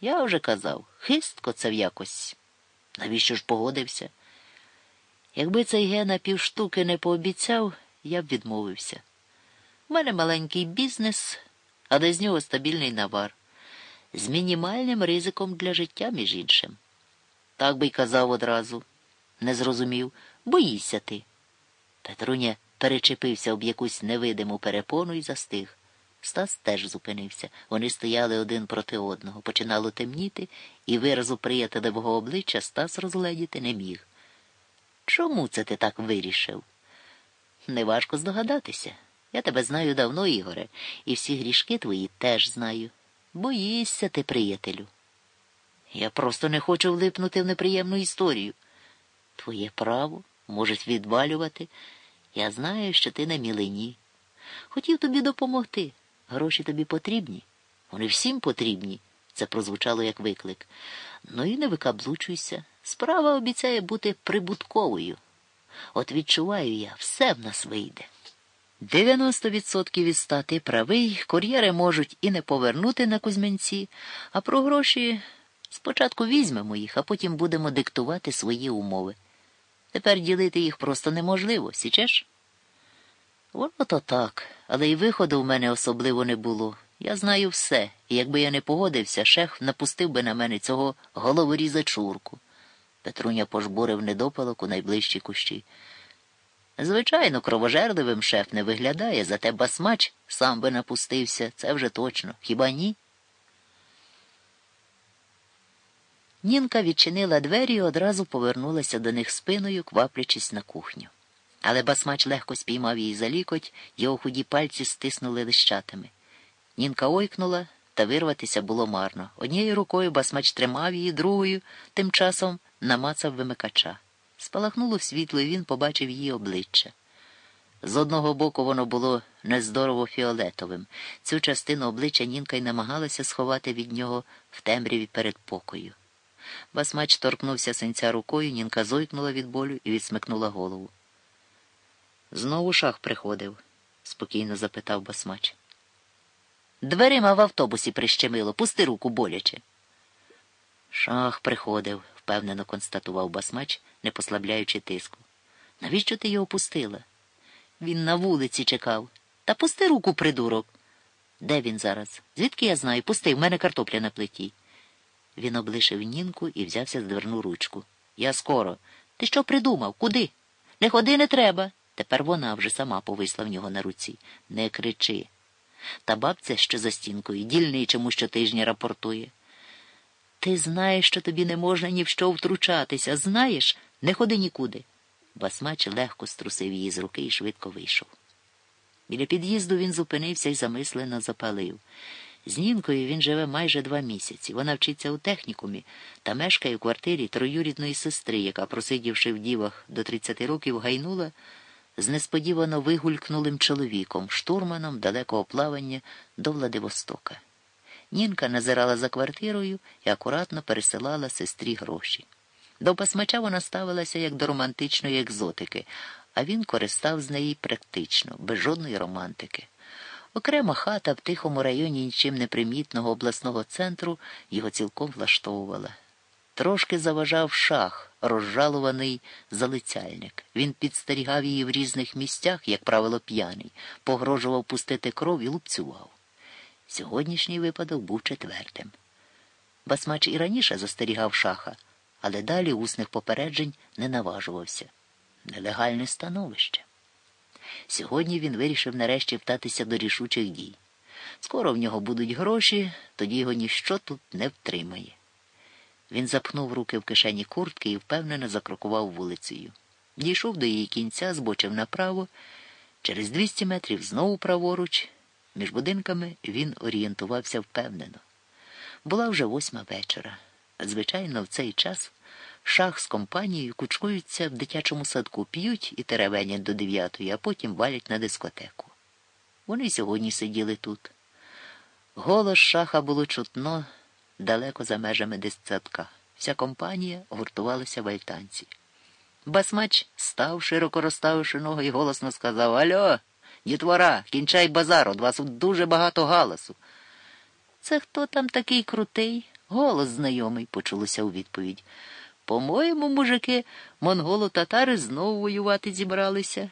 Я вже казав, хистко це в якось. Навіщо ж погодився? Якби цей гена півштуки не пообіцяв, я б відмовився. У мене маленький бізнес, але з нього стабільний навар, з мінімальним ризиком для життя, між іншим. Так би й казав одразу. Не зрозумів, боїшся ти. Петруня перечепився об якусь невидиму перепону і застиг. Стас теж зупинився. Вони стояли один проти одного. Починало темніти, і виразу приятелевого обличчя Стас розгледіти не міг. Чому це ти так вирішив? Неважко здогадатися. Я тебе знаю давно, Ігоре, і всі грішки твої теж знаю. Боїшся ти, приятелю. Я просто не хочу влипнути в неприємну історію. Твоє право можуть відвалювати. Я знаю, що ти на мілині. Хотів тобі допомогти. Гроші тобі потрібні. Вони всім потрібні. Це прозвучало як виклик. Ну і не викаблучуйся. Справа обіцяє бути прибутковою. От відчуваю я, все в нас вийде. 90% від ста ти правий, кур'єри можуть і не повернути на Кузьмянці, а про гроші спочатку візьмемо їх, а потім будемо диктувати свої умови. Тепер ділити їх просто неможливо, січеш? Воно то так, але й виходу в мене особливо не було. Я знаю все, і якби я не погодився, шеф напустив би на мене цього головоріза чурку. Петруня пожбурив недопалок у найближчі кущі. Звичайно, кровожерливим шеф не виглядає, зате басмач сам би напустився, це вже точно. Хіба ні? Нінка відчинила двері і одразу повернулася до них спиною, кваплячись на кухню. Але басмач легко спіймав її за лікоть, його худі пальці стиснули лищатами. Нінка ойкнула, та вирватися було марно. Однією рукою басмач тримав її, другою, тим часом намацав вимикача. Спалахнуло світло, і він побачив її обличчя. З одного боку воно було нездорово фіолетовим. Цю частину обличчя Нінка й намагалася сховати від нього в темряві перед покою. Басмач торкнувся синця рукою, Нінка зойкнула від болю і відсмикнула голову. Знову шах приходив? спокійно запитав басмач. Дверима в автобусі прищемило, пусти руку боляче. Шах приходив, впевнено констатував басмач, не послабляючи тиску. Навіщо ти його пустила? Він на вулиці чекав. Та пусти руку, придурок. Де він зараз? Звідки я знаю? Пусти, в мене картопля на плиті. Він облишив нінку і взявся за дверну ручку. Я скоро. Ти що придумав? Куди? Не ходи не треба. Тепер вона вже сама повисла в нього на руці. Не кричи. Та бабця, що за стінкою, дільничому щотижня рапортує. Ти знаєш, що тобі не можна ні в що втручатися. Знаєш, не ходи нікуди. Басмач легко струсив її з руки і швидко вийшов. Біля під'їзду він зупинився і замислено запалив. З Нінкою він живе майже два місяці. Вона вчиться у технікумі та мешкає у квартирі троюрідної сестри, яка, просидівши в дівах до 30 років, гайнула з несподівано вигулькнулим чоловіком, штурманом далекого плавання до Владивостока. Нінка назирала за квартирою і акуратно пересилала сестрі гроші. До пасмача вона ставилася як до романтичної екзотики, а він користав з неї практично, без жодної романтики. Окрема хата в тихому районі нічим непримітного обласного центру його цілком влаштовувала. Трошки заважав шах, розжалуваний залицяльник. Він підстерігав її в різних місцях, як правило, п'яний, погрожував пустити кров і лупцював. Сьогоднішній випадок був четвертим. Басмач і раніше застерігав шаха, але далі усних попереджень не наважувався. Нелегальне становище. Сьогодні він вирішив нарешті втатися до рішучих дій. Скоро в нього будуть гроші, тоді його ніщо тут не втримає. Він запхнув руки в кишені куртки і впевнено закрокував вулицею. Дійшов до її кінця, збочив направо. Через 200 метрів знову праворуч. Між будинками він орієнтувався впевнено. Була вже восьма вечора. Звичайно, в цей час шах з компанією кучкуються в дитячому садку, п'ють і теревенять до дев'ятої, а потім валять на дискотеку. Вони сьогодні сиділи тут. Голос шаха було чутно далеко за межами дитсадка. Вся компанія гуртувалася в альтанці. Басмач став, широко розставивши ноги, і голосно сказав Альо, дітвора, кінчай базар, у вас тут дуже багато галасу. Це хто там такий крутий? Голос знайомий, почулося у відповідь. По-моєму, мужики, монголо-татари знову воювати зібралися.